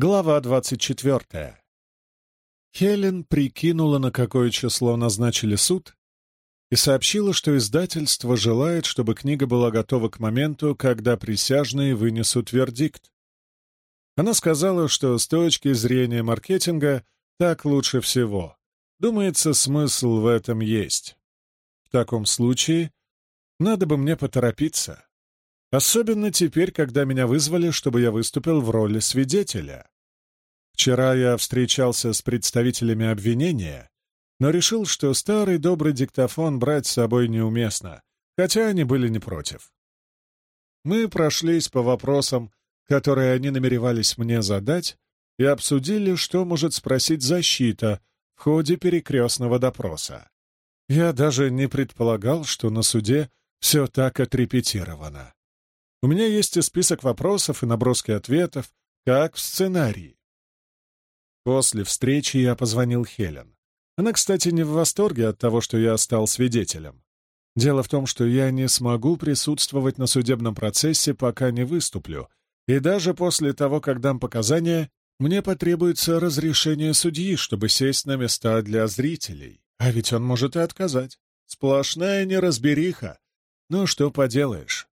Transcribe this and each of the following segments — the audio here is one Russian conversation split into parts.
Глава двадцать четвертая. Хелен прикинула, на какое число назначили суд, и сообщила, что издательство желает, чтобы книга была готова к моменту, когда присяжные вынесут вердикт. Она сказала, что с точки зрения маркетинга так лучше всего. Думается, смысл в этом есть. В таком случае надо бы мне поторопиться. Особенно теперь, когда меня вызвали, чтобы я выступил в роли свидетеля. Вчера я встречался с представителями обвинения, но решил, что старый добрый диктофон брать с собой неуместно, хотя они были не против. Мы прошлись по вопросам, которые они намеревались мне задать, и обсудили, что может спросить защита в ходе перекрестного допроса. Я даже не предполагал, что на суде все так отрепетировано. У меня есть и список вопросов, и наброски ответов, как в сценарии. После встречи я позвонил Хелен. Она, кстати, не в восторге от того, что я стал свидетелем. Дело в том, что я не смогу присутствовать на судебном процессе, пока не выступлю, и даже после того, как дам показания, мне потребуется разрешение судьи, чтобы сесть на места для зрителей. А ведь он может и отказать. Сплошная неразбериха. Ну, что поделаешь.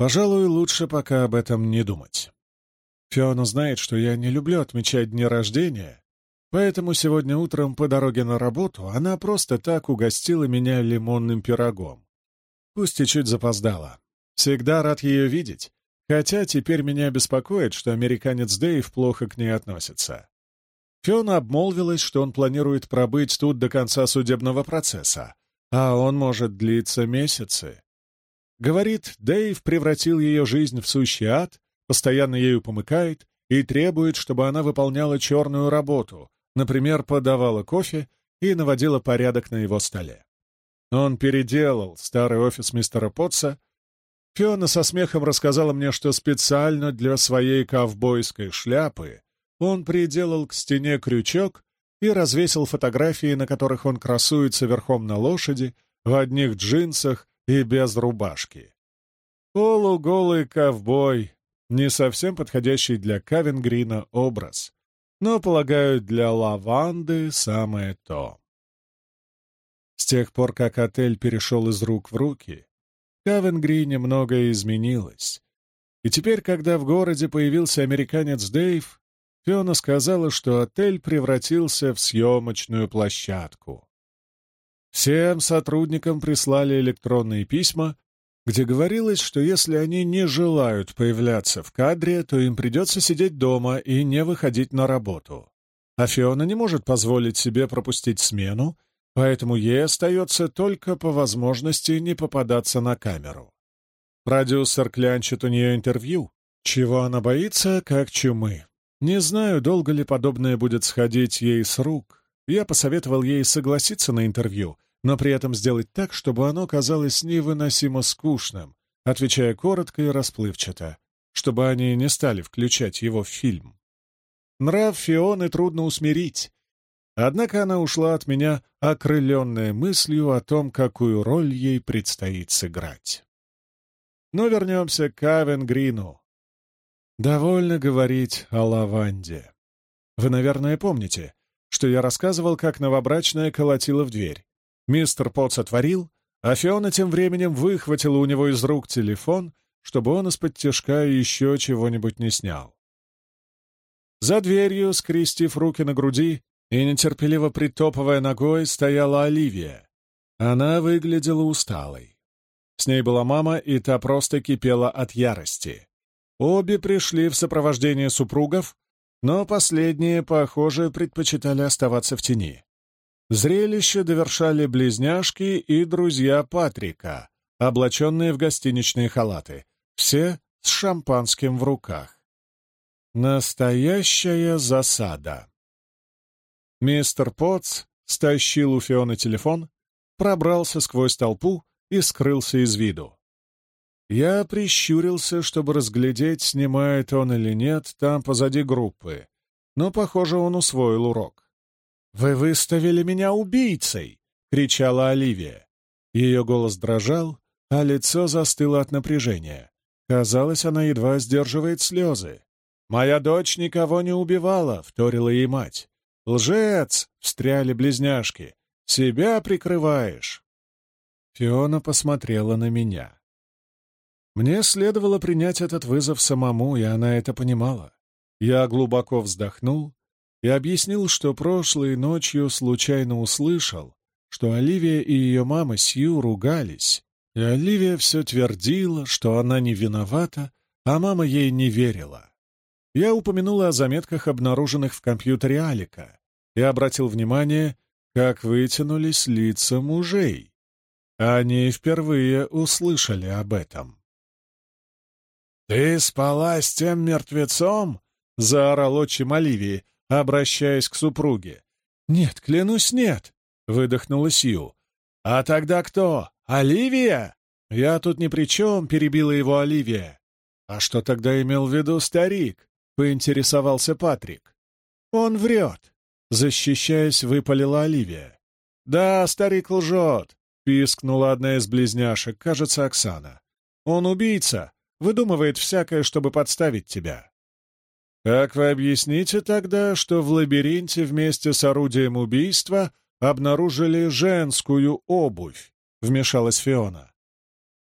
Пожалуй, лучше пока об этом не думать. Фиона знает, что я не люблю отмечать дни рождения, поэтому сегодня утром по дороге на работу она просто так угостила меня лимонным пирогом. Пусть и чуть запоздала. Всегда рад ее видеть, хотя теперь меня беспокоит, что американец Дэйв плохо к ней относится. Фиона обмолвилась, что он планирует пробыть тут до конца судебного процесса, а он может длиться месяцы. Говорит, Дэйв превратил ее жизнь в сущий ад, постоянно ею помыкает и требует, чтобы она выполняла черную работу, например, подавала кофе и наводила порядок на его столе. Он переделал старый офис мистера Потца. Фиона со смехом рассказала мне, что специально для своей ковбойской шляпы он приделал к стене крючок и развесил фотографии, на которых он красуется верхом на лошади, в одних джинсах и без рубашки. Полуголый ковбой, не совсем подходящий для Кавенгрина образ, но, полагаю, для лаванды самое то. С тех пор, как отель перешел из рук в руки, в Кавенгрине многое изменилось. И теперь, когда в городе появился американец Дэйв, Фиона сказала, что отель превратился в съемочную площадку. Всем сотрудникам прислали электронные письма, где говорилось, что если они не желают появляться в кадре, то им придется сидеть дома и не выходить на работу. А Фиона не может позволить себе пропустить смену, поэтому ей остается только по возможности не попадаться на камеру. Продюсер клянчит у нее интервью, чего она боится, как чумы. Не знаю, долго ли подобное будет сходить ей с рук, я посоветовал ей согласиться на интервью, но при этом сделать так, чтобы оно казалось невыносимо скучным, отвечая коротко и расплывчато, чтобы они не стали включать его в фильм. Нрав Фионы трудно усмирить, однако она ушла от меня, окрыленная мыслью о том, какую роль ей предстоит сыграть. Но вернемся к Кавен Грину. Довольно говорить о лаванде. Вы, наверное, помните, что я рассказывал, как новобрачная колотила в дверь. Мистер Потс отворил, а Фиона тем временем выхватила у него из рук телефон, чтобы он из-под тяжка еще чего-нибудь не снял. За дверью, скрестив руки на груди и нетерпеливо притопывая ногой, стояла Оливия. Она выглядела усталой. С ней была мама, и та просто кипела от ярости. Обе пришли в сопровождении супругов, но последние, похоже, предпочитали оставаться в тени. Зрелище довершали близняшки и друзья Патрика, облаченные в гостиничные халаты, все с шампанским в руках. Настоящая засада. Мистер Потц стащил у Фионы телефон, пробрался сквозь толпу и скрылся из виду. Я прищурился, чтобы разглядеть, снимает он или нет, там позади группы. Но, похоже, он усвоил урок. «Вы выставили меня убийцей!» — кричала Оливия. Ее голос дрожал, а лицо застыло от напряжения. Казалось, она едва сдерживает слезы. «Моя дочь никого не убивала», — вторила ей мать. «Лжец!» — встряли близняшки. «Себя прикрываешь!» Фиона посмотрела на меня. Мне следовало принять этот вызов самому, и она это понимала. Я глубоко вздохнул и объяснил, что прошлой ночью случайно услышал, что Оливия и ее мама Сью ругались, и Оливия все твердила, что она не виновата, а мама ей не верила. Я упомянула о заметках, обнаруженных в компьютере Алика, и обратил внимание, как вытянулись лица мужей. Они впервые услышали об этом. «Ты спала с тем мертвецом?» — заорал отчим Оливии, обращаясь к супруге. «Нет, клянусь, нет!» — выдохнула Сью. «А тогда кто? Оливия?» «Я тут ни при чем», — перебила его Оливия. «А что тогда имел в виду старик?» — поинтересовался Патрик. «Он врет», — защищаясь, выпалила Оливия. «Да, старик лжет», — пискнула одна из близняшек, кажется, Оксана. «Он убийца, выдумывает всякое, чтобы подставить тебя». «Как вы объясните тогда, что в лабиринте вместе с орудием убийства обнаружили женскую обувь?» — вмешалась Фиона.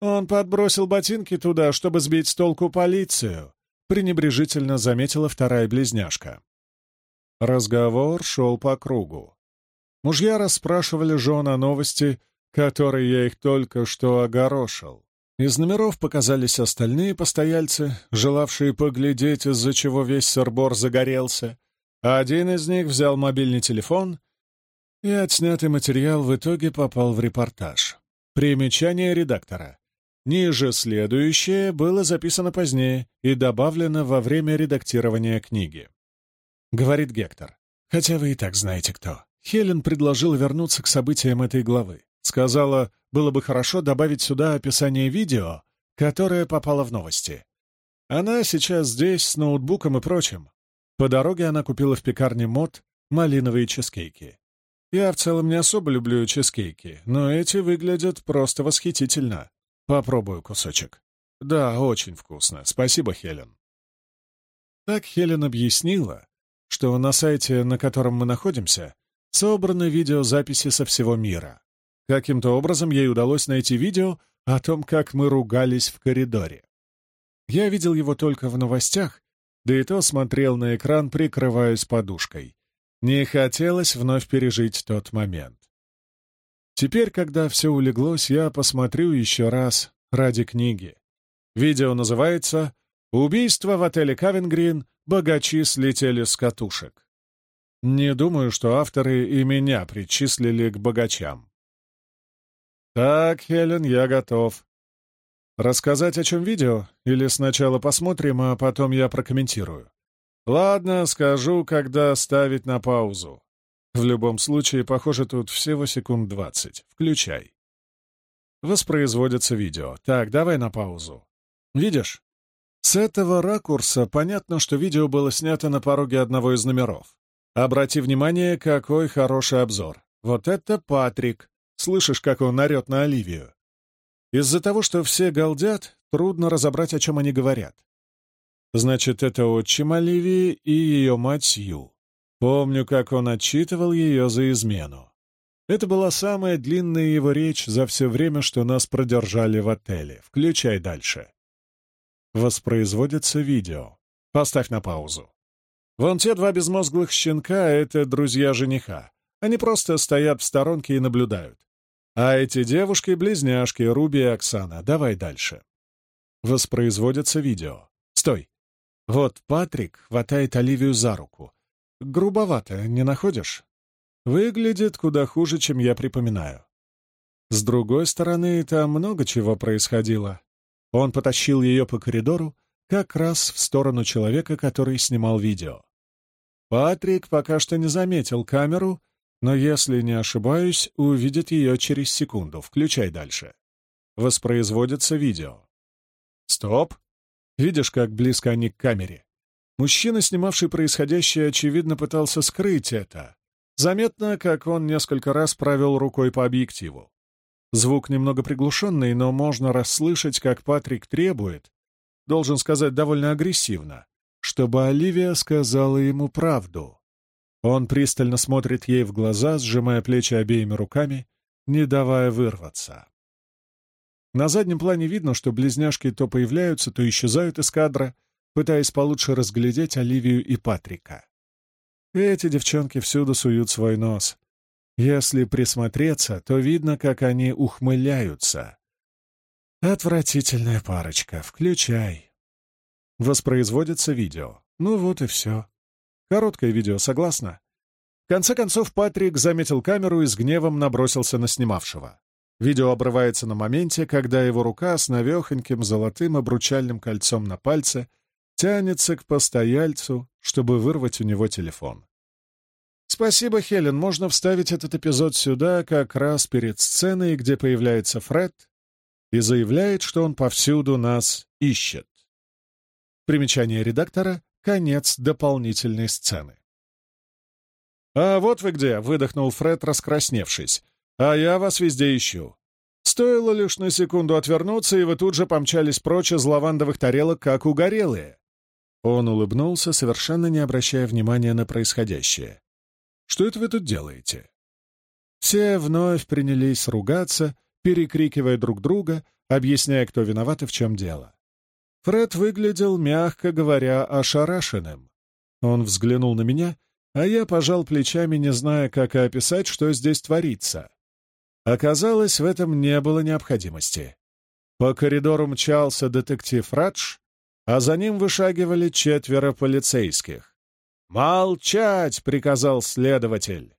«Он подбросил ботинки туда, чтобы сбить с толку полицию», — пренебрежительно заметила вторая близняшка. Разговор шел по кругу. Мужья расспрашивали жен о новости, которой я их только что огорошил. Из номеров показались остальные постояльцы, желавшие поглядеть, из-за чего весь сырбор загорелся. Один из них взял мобильный телефон, и отснятый материал в итоге попал в репортаж. Примечание редактора. Ниже следующее было записано позднее и добавлено во время редактирования книги. Говорит Гектор. Хотя вы и так знаете кто. Хелен предложила вернуться к событиям этой главы. Сказала, было бы хорошо добавить сюда описание видео, которое попало в новости. Она сейчас здесь с ноутбуком и прочим. По дороге она купила в пекарне мод малиновые чизкейки. Я в целом не особо люблю чизкейки, но эти выглядят просто восхитительно. Попробую кусочек. Да, очень вкусно. Спасибо, Хелен. Так Хелен объяснила, что на сайте, на котором мы находимся, собраны видеозаписи со всего мира. Каким-то образом ей удалось найти видео о том, как мы ругались в коридоре. Я видел его только в новостях, да и то смотрел на экран, прикрываясь подушкой. Не хотелось вновь пережить тот момент. Теперь, когда все улеглось, я посмотрю еще раз ради книги. Видео называется «Убийство в отеле Кавенгрин. Богачи слетели с катушек». Не думаю, что авторы и меня причислили к богачам. «Так, Хелен, я готов. Рассказать, о чем видео? Или сначала посмотрим, а потом я прокомментирую?» «Ладно, скажу, когда ставить на паузу. В любом случае, похоже, тут всего секунд двадцать. Включай». Воспроизводится видео. Так, давай на паузу. Видишь? С этого ракурса понятно, что видео было снято на пороге одного из номеров. Обрати внимание, какой хороший обзор. Вот это Патрик, Слышишь, как он орет на Оливию? Из-за того, что все галдят, трудно разобрать, о чем они говорят. Значит, это отчим Оливии и ее мать Сью. Помню, как он отчитывал ее за измену. Это была самая длинная его речь за все время, что нас продержали в отеле. Включай дальше. Воспроизводится видео. Поставь на паузу. Вон те два безмозглых щенка — это друзья жениха. Они просто стоят в сторонке и наблюдают. А эти девушки-близняшки, Руби и Оксана. Давай дальше. Воспроизводится видео. Стой. Вот Патрик хватает Оливию за руку. Грубовато, не находишь? Выглядит куда хуже, чем я припоминаю. С другой стороны, там много чего происходило. Он потащил ее по коридору, как раз в сторону человека, который снимал видео. Патрик пока что не заметил камеру но, если не ошибаюсь, увидит ее через секунду. Включай дальше. Воспроизводится видео. Стоп! Видишь, как близко они к камере? Мужчина, снимавший происходящее, очевидно пытался скрыть это. Заметно, как он несколько раз провел рукой по объективу. Звук немного приглушенный, но можно расслышать, как Патрик требует, должен сказать довольно агрессивно, чтобы Оливия сказала ему правду. Он пристально смотрит ей в глаза, сжимая плечи обеими руками, не давая вырваться. На заднем плане видно, что близняшки то появляются, то исчезают из кадра, пытаясь получше разглядеть Оливию и Патрика. Эти девчонки всюду суют свой нос. Если присмотреться, то видно, как они ухмыляются. Отвратительная парочка. Включай. Воспроизводится видео. Ну вот и все. Короткое видео, согласна? В конце концов, Патрик заметил камеру и с гневом набросился на снимавшего. Видео обрывается на моменте, когда его рука с навехоньким золотым обручальным кольцом на пальце тянется к постояльцу, чтобы вырвать у него телефон. Спасибо, Хелен, можно вставить этот эпизод сюда как раз перед сценой, где появляется Фред и заявляет, что он повсюду нас ищет. Примечание редактора — конец дополнительной сцены. «А вот вы где!» — выдохнул Фред, раскрасневшись. «А я вас везде ищу. Стоило лишь на секунду отвернуться, и вы тут же помчались прочь из лавандовых тарелок, как угорелые». Он улыбнулся, совершенно не обращая внимания на происходящее. «Что это вы тут делаете?» Все вновь принялись ругаться, перекрикивая друг друга, объясняя, кто виноват и в чем дело. Фред выглядел, мягко говоря, ошарашенным. Он взглянул на меня, а я пожал плечами, не зная, как и описать, что здесь творится. Оказалось, в этом не было необходимости. По коридору мчался детектив Радж, а за ним вышагивали четверо полицейских. «Молчать!» — приказал следователь.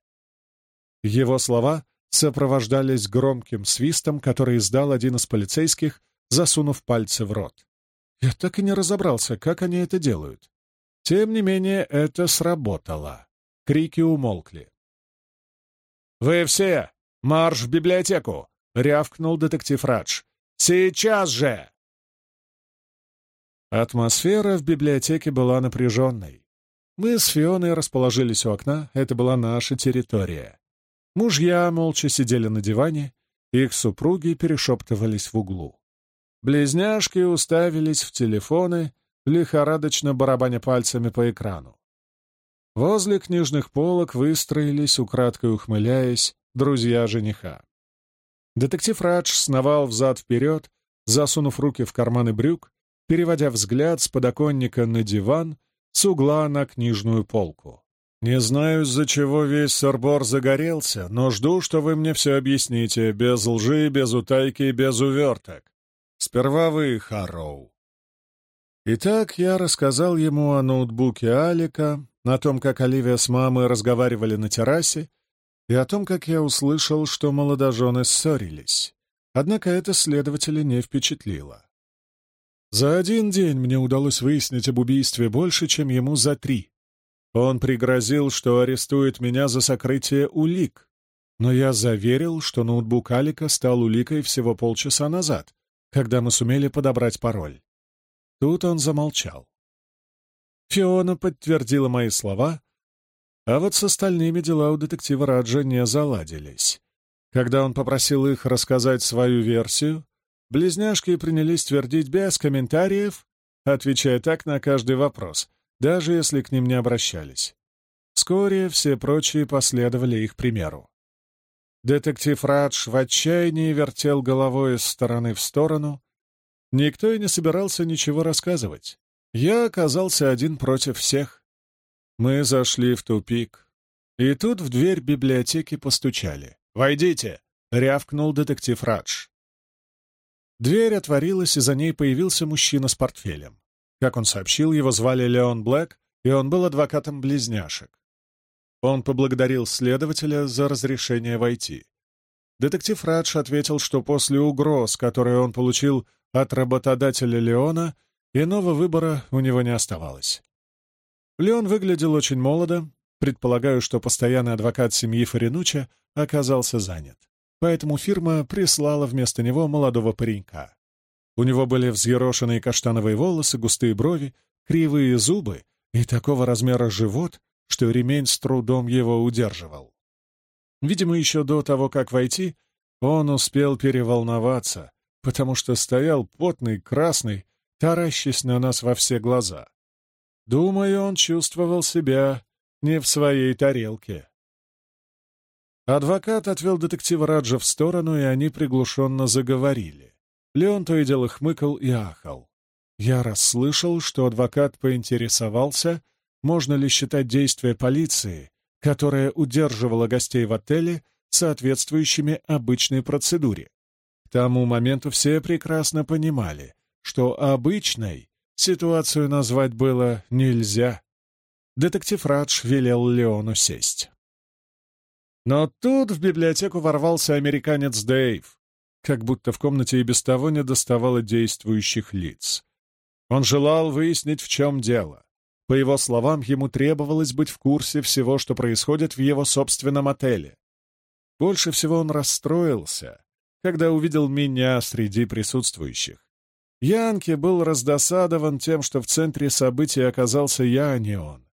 Его слова сопровождались громким свистом, который издал один из полицейских, засунув пальцы в рот. Я так и не разобрался, как они это делают. Тем не менее, это сработало. Крики умолкли. «Вы все! Марш в библиотеку!» — рявкнул детектив Радж. «Сейчас же!» Атмосфера в библиотеке была напряженной. Мы с Фионой расположились у окна, это была наша территория. Мужья молча сидели на диване, их супруги перешептывались в углу. Близняшки уставились в телефоны, лихорадочно барабаня пальцами по экрану. Возле книжных полок выстроились, украдкой ухмыляясь, друзья жениха. Детектив Радж сновал взад-вперед, засунув руки в карманы брюк, переводя взгляд с подоконника на диван, с угла на книжную полку. «Не знаю, из-за чего весь сорбор загорелся, но жду, что вы мне все объясните, без лжи, без утайки, без уверток. Сперва вы, Харроу. Итак, я рассказал ему о ноутбуке Алика, о том, как Оливия с мамой разговаривали на террасе, и о том, как я услышал, что молодожены ссорились. Однако это следователя не впечатлило. За один день мне удалось выяснить об убийстве больше, чем ему за три. Он пригрозил, что арестует меня за сокрытие улик, но я заверил, что ноутбук Алика стал уликой всего полчаса назад, когда мы сумели подобрать пароль. Тут он замолчал. Фиона подтвердила мои слова, а вот с остальными дела у детектива Раджа не заладились. Когда он попросил их рассказать свою версию, близняшки принялись твердить без комментариев, отвечая так на каждый вопрос, даже если к ним не обращались. Вскоре все прочие последовали их примеру. Детектив Радж в отчаянии вертел головой из стороны в сторону. Никто и не собирался ничего рассказывать. Я оказался один против всех. Мы зашли в тупик. И тут в дверь библиотеки постучали. «Войдите!» — рявкнул детектив Радж. Дверь отворилась, и за ней появился мужчина с портфелем. Как он сообщил, его звали Леон Блэк, и он был адвокатом близняшек. Он поблагодарил следователя за разрешение войти. Детектив Радж ответил, что после угроз, которые он получил от работодателя Леона, иного выбора у него не оставалось. Леон выглядел очень молодо, предполагаю, что постоянный адвокат семьи Фаринуча оказался занят. Поэтому фирма прислала вместо него молодого паренька. У него были взъерошенные каштановые волосы, густые брови, кривые зубы и такого размера живот, что ремень с трудом его удерживал. Видимо, еще до того, как войти, он успел переволноваться, потому что стоял потный, красный, таращась на нас во все глаза. Думаю, он чувствовал себя не в своей тарелке. Адвокат отвел детектива Раджа в сторону, и они приглушенно заговорили. Леон то и дело хмыкал и ахал. Я расслышал, что адвокат поинтересовался, можно ли считать действия полиции, которая удерживала гостей в отеле, соответствующими обычной процедуре. К тому моменту все прекрасно понимали, что обычной ситуацию назвать было нельзя. Детектив Радж велел Леону сесть. Но тут в библиотеку ворвался американец Дэйв, как будто в комнате и без того не доставало действующих лиц. Он желал выяснить, в чем дело. По его словам, ему требовалось быть в курсе всего, что происходит в его собственном отеле. Больше всего он расстроился, когда увидел меня среди присутствующих. Янки был раздосадован тем, что в центре событий оказался я, а не он.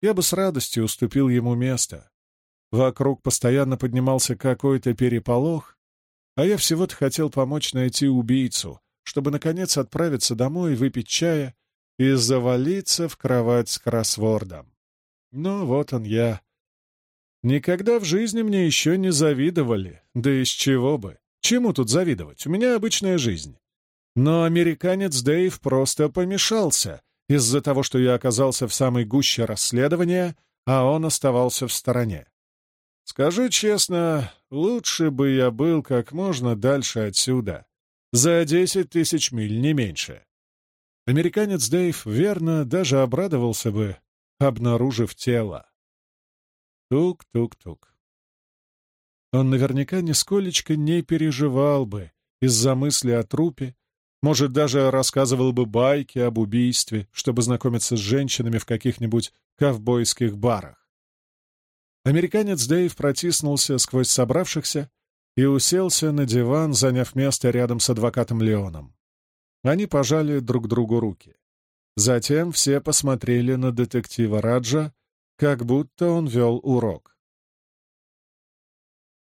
Я бы с радостью уступил ему место. Вокруг постоянно поднимался какой-то переполох, а я всего-то хотел помочь найти убийцу, чтобы, наконец, отправиться домой, выпить чая и завалиться в кровать с кроссвордом. Но вот он я. Никогда в жизни мне еще не завидовали, да из чего бы. Чему тут завидовать? У меня обычная жизнь. Но американец Дэйв просто помешался из-за того, что я оказался в самой гуще расследования, а он оставался в стороне. Скажу честно, лучше бы я был как можно дальше отсюда. За десять тысяч миль, не меньше. Американец Дэйв верно даже обрадовался бы, обнаружив тело. Тук-тук-тук. Он наверняка нисколечко не переживал бы из-за мысли о трупе, может, даже рассказывал бы байки об убийстве, чтобы знакомиться с женщинами в каких-нибудь ковбойских барах. Американец Дэйв протиснулся сквозь собравшихся и уселся на диван, заняв место рядом с адвокатом Леоном. Они пожали друг другу руки. Затем все посмотрели на детектива Раджа, как будто он вел урок.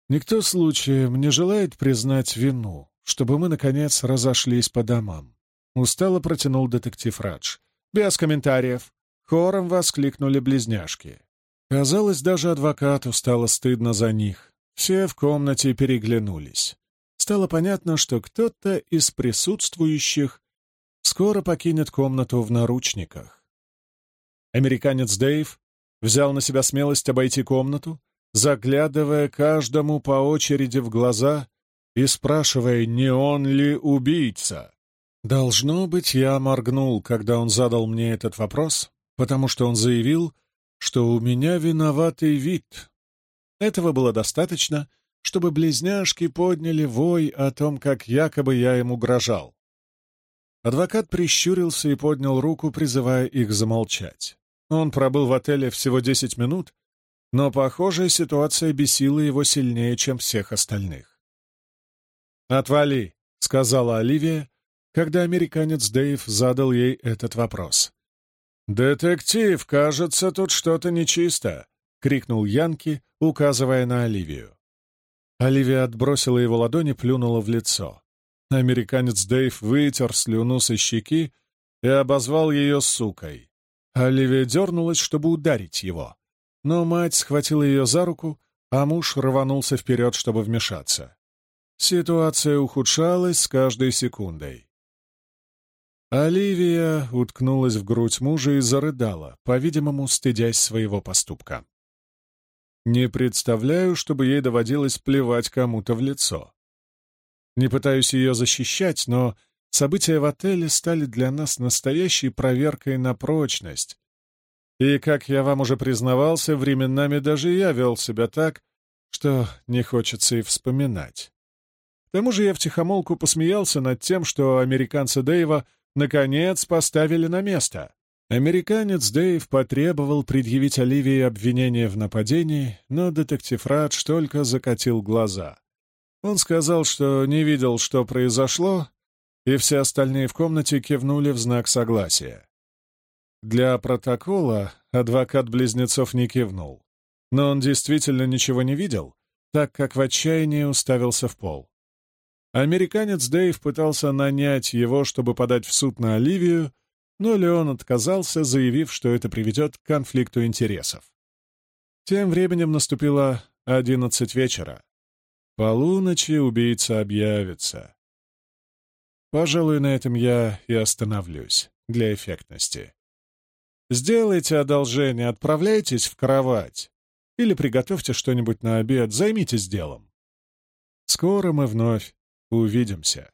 Никто случаем не желает признать вину, чтобы мы, наконец, разошлись по домам. Устало протянул детектив Радж. Без комментариев. Хором воскликнули близняшки. Казалось, даже адвокату стало стыдно за них. Все в комнате переглянулись. Стало понятно, что кто-то из присутствующих скоро покинет комнату в наручниках. Американец Дэйв взял на себя смелость обойти комнату, заглядывая каждому по очереди в глаза и спрашивая, не он ли убийца. Должно быть, я моргнул, когда он задал мне этот вопрос, потому что он заявил, что у меня виноватый вид. Этого было достаточно, чтобы близняшки подняли вой о том, как якобы я им угрожал. Адвокат прищурился и поднял руку, призывая их замолчать. Он пробыл в отеле всего десять минут, но, похоже, ситуация бесила его сильнее, чем всех остальных. «Отвали», — сказала Оливия, когда американец Дэйв задал ей этот вопрос. «Детектив, кажется, тут что-то нечисто», — крикнул Янки, указывая на Оливию. Оливия отбросила его ладони, плюнула в лицо. Американец Дэйв вытер слюну со щеки и обозвал ее сукой. Оливия дернулась, чтобы ударить его, но мать схватила ее за руку, а муж рванулся вперед, чтобы вмешаться. Ситуация ухудшалась с каждой секундой. Оливия уткнулась в грудь мужа и зарыдала, по-видимому, стыдясь своего поступка. Не представляю, чтобы ей доводилось плевать кому-то в лицо. Не пытаюсь ее защищать, но события в отеле стали для нас настоящей проверкой на прочность. И, как я вам уже признавался, временами даже я вел себя так, что не хочется и вспоминать. К тому же я втихомолку посмеялся над тем, что американца Дэйва наконец поставили на место. Американец Дэйв потребовал предъявить Оливии обвинение в нападении, но детектив Радж только закатил глаза. Он сказал, что не видел, что произошло, и все остальные в комнате кивнули в знак согласия. Для протокола адвокат близнецов не кивнул, но он действительно ничего не видел, так как в отчаянии уставился в пол. Американец Дэйв пытался нанять его, чтобы подать в суд на Оливию, но Леон отказался, заявив, что это приведет к конфликту интересов. Тем временем наступило одиннадцать вечера. Полуночи убийца объявится. Пожалуй, на этом я и остановлюсь для эффектности. Сделайте одолжение, отправляйтесь в кровать. Или приготовьте что-нибудь на обед, займитесь делом. Скоро мы вновь увидимся.